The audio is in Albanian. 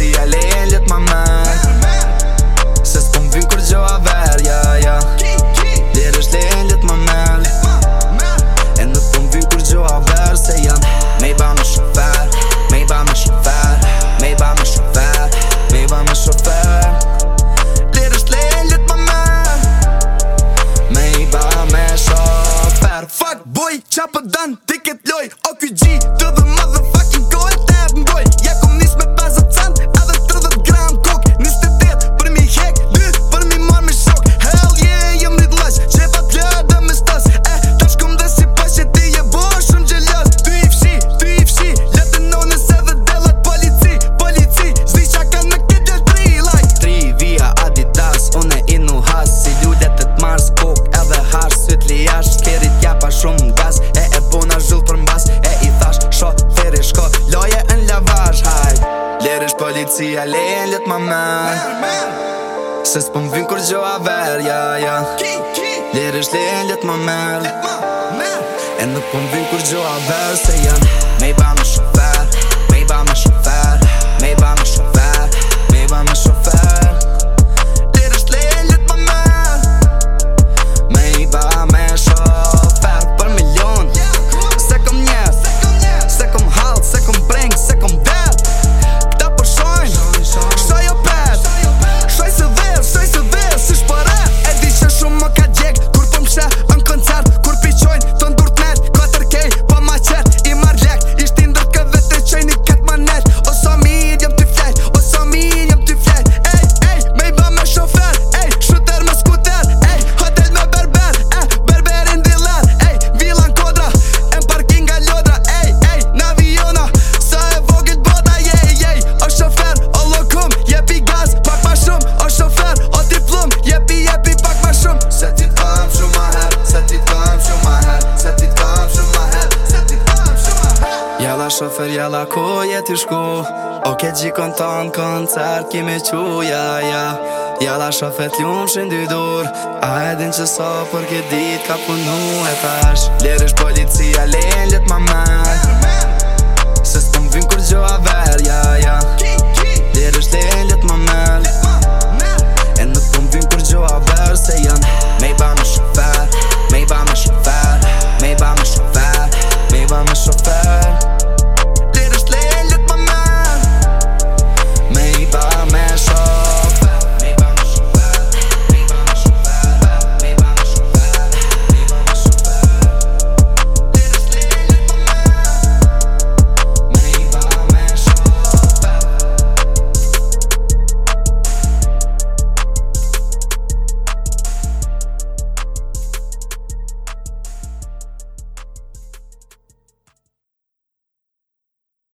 si a le ma men Se s'pun vim kur gjo ja, ja Dir është le ma E në se jam Me i ba me shofer, me i ba me shofer Me i ba me shofer, me i ba me shofer Dir është lëtë ma Me i ba me shofer Fuck boy, qa pëdan, po tiket loj O kuj gji, të dhe motherfucking gold Tab mdoj, ja kom nis me Ti ti le e lët më men Se s'pëm vim kur gjo a ver ja, ja. Lirë është le e lët më men E nuk pëm po vim kur gjo a ver Se jan Me i ba me shumë fer Me i ba më shumë fer Me i ba shumë shë fërja la ku jeti shku Oke okay, gjikon ton koncert ki me quja ja Ja la shofet ljumë shindy dur A edin që so për këtë dit ka punu e tash Lerish policia lejnë ljët ma mërë